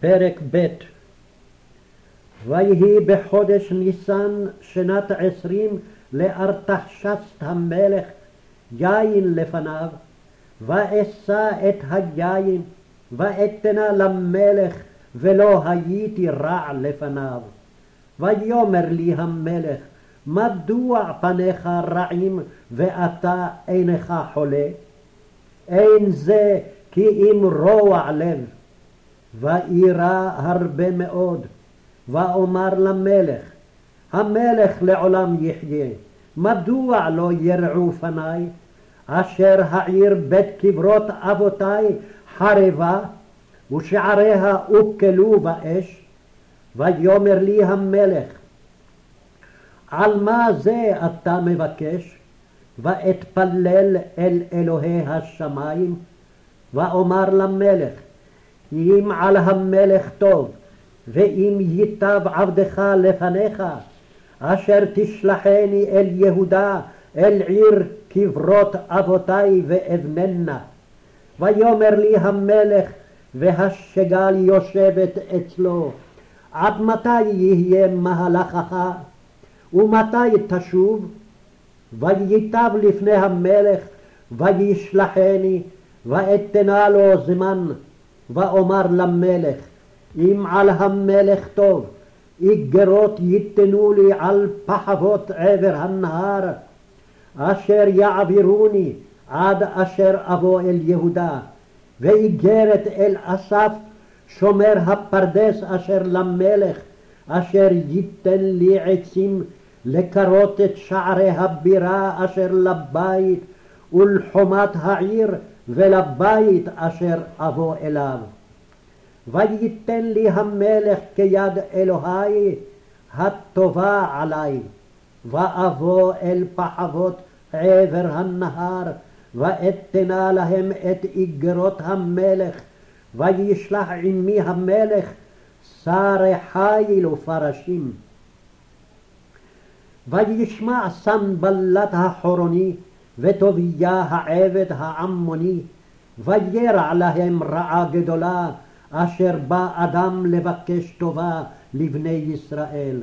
פרק ב' ויהי בחודש ניסן שנת עשרים לארתחשסט המלך יין לפניו ואשא את היין ואתנה למלך ולא הייתי רע לפניו. ויאמר לי המלך מדוע פניך רעים ואתה אינך חולה? אין זה כי אם רוע לב. ואירע הרבה מאוד, ואומר למלך, המלך לעולם יחיה, מדוע לא ירעו פניי, אשר העיר בית קברות אבותי חרבה, ושעריה הוקלו באש? ויאמר לי המלך, על מה זה אתה מבקש? ואתפלל אל אלוהי השמיים, ואומר למלך, אם על המלך טוב, ואם ייטב עבדך לפניך, אשר תשלחני אל יהודה, אל עיר קברות אבותי ואבננה. ויאמר לי המלך, והשגל יושבת אצלו, עד מתי יהיה מהלכך, ומתי תשוב? וייטב לפני המלך, וישלחני, ואתנה לו זמן, ואומר למלך, אם על המלך טוב, איגרות ייתנו לי על פחבות עבר הנהר, אשר יעבירוני עד אשר אבוא אל יהודה, ואיגרת אל אסף שומר הפרדס אשר למלך, אשר ייתן לי עצים לקרות את שערי הבירה אשר לבית ולחומת העיר ולבית אשר אבוא אליו. וייתן לי המלך כיד אלוהי הטובה עלי, ואבוא אל פחבות עבר הנהר, ואתנה להם את איגרות המלך, וישלח עמי המלך שרי חיל ופרשים. וישמע סנבלת החורוני וטוביה העבד העמוני, וירע להם רעה גדולה, אשר בא אדם לבקש טובה לבני ישראל.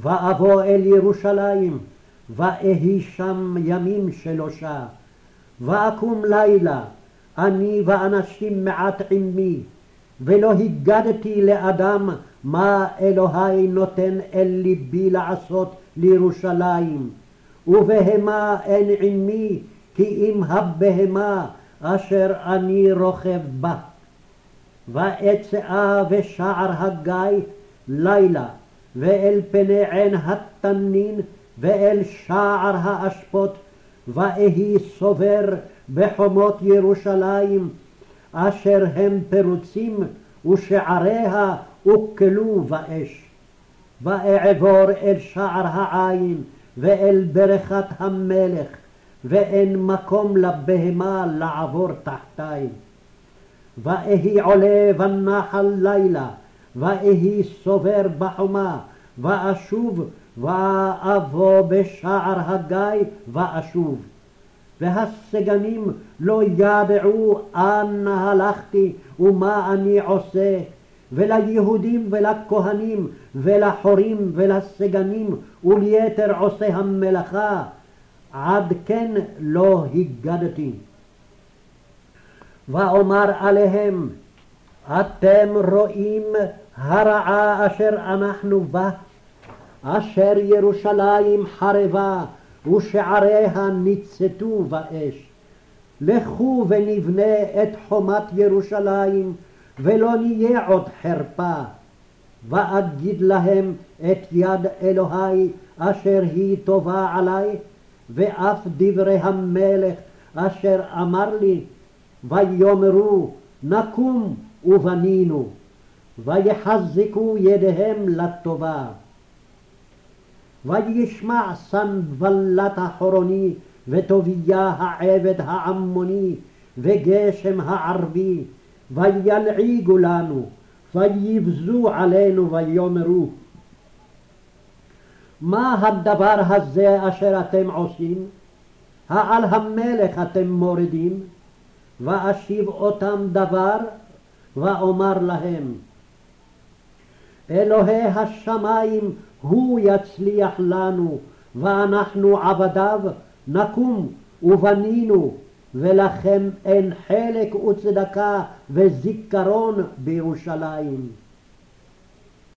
ואבוא אל ירושלים, ואהי שם ימים שלושה. ואקום לילה, אני ואנשים מעט עמי, ולא הגדתי לאדם מה אלוהי נותן אל ליבי לעשות לירושלים. ובהמה אין עמי, כי אם הבהמה אשר אני רוכב בה. ואצאה ושער הגיא לילה, ואל פני עין התנין, ואל שער האשפות, ואהי סובר בחומות ירושלים, אשר הם פרוצים, ושעריה הוקלו באש. ואעבור אל שער העין, ואל ברכת המלך, ואין מקום לבהמה לעבור תחתיי. ואהי עולה בנחל לילה, ואהי סובר בחומה, ואשוב, ואבוא בשער הגיא, ואשוב. והסגנים לא ידעו אנה הלכתי ומה אני עושה, וליהודים ולכהנים ולחורים ולסגנים וליתר עושי המלאכה, עד כן לא הגדתי. ואומר עליהם, אתם רואים הרעה אשר אנחנו בה, אשר ירושלים חרבה ושעריה ניצתו באש. לכו ונבנה את חומת ירושלים, ולא נהיה עוד חרפה. ואגיד להם את יד אלוהי אשר היא טובה עלי, ואף דברי המלך אשר אמר לי, ויאמרו נקום ובנינו, ויחזקו ידיהם לטובה. וישמע סנבלת החורוני, וטוביה העבד העמוני, וגשם הערבי, וילעיגו לנו, ויבזו עלינו ויאמרו מה הדבר הזה אשר אתם עושים? העל המלך אתם מורידים? ואשיב אותם דבר, ואומר להם, אלוהי השמיים הוא יצליח לנו, ואנחנו עבדיו נקום ובנינו, ולכם אין חלק וצדקה וזיכרון בירושלים.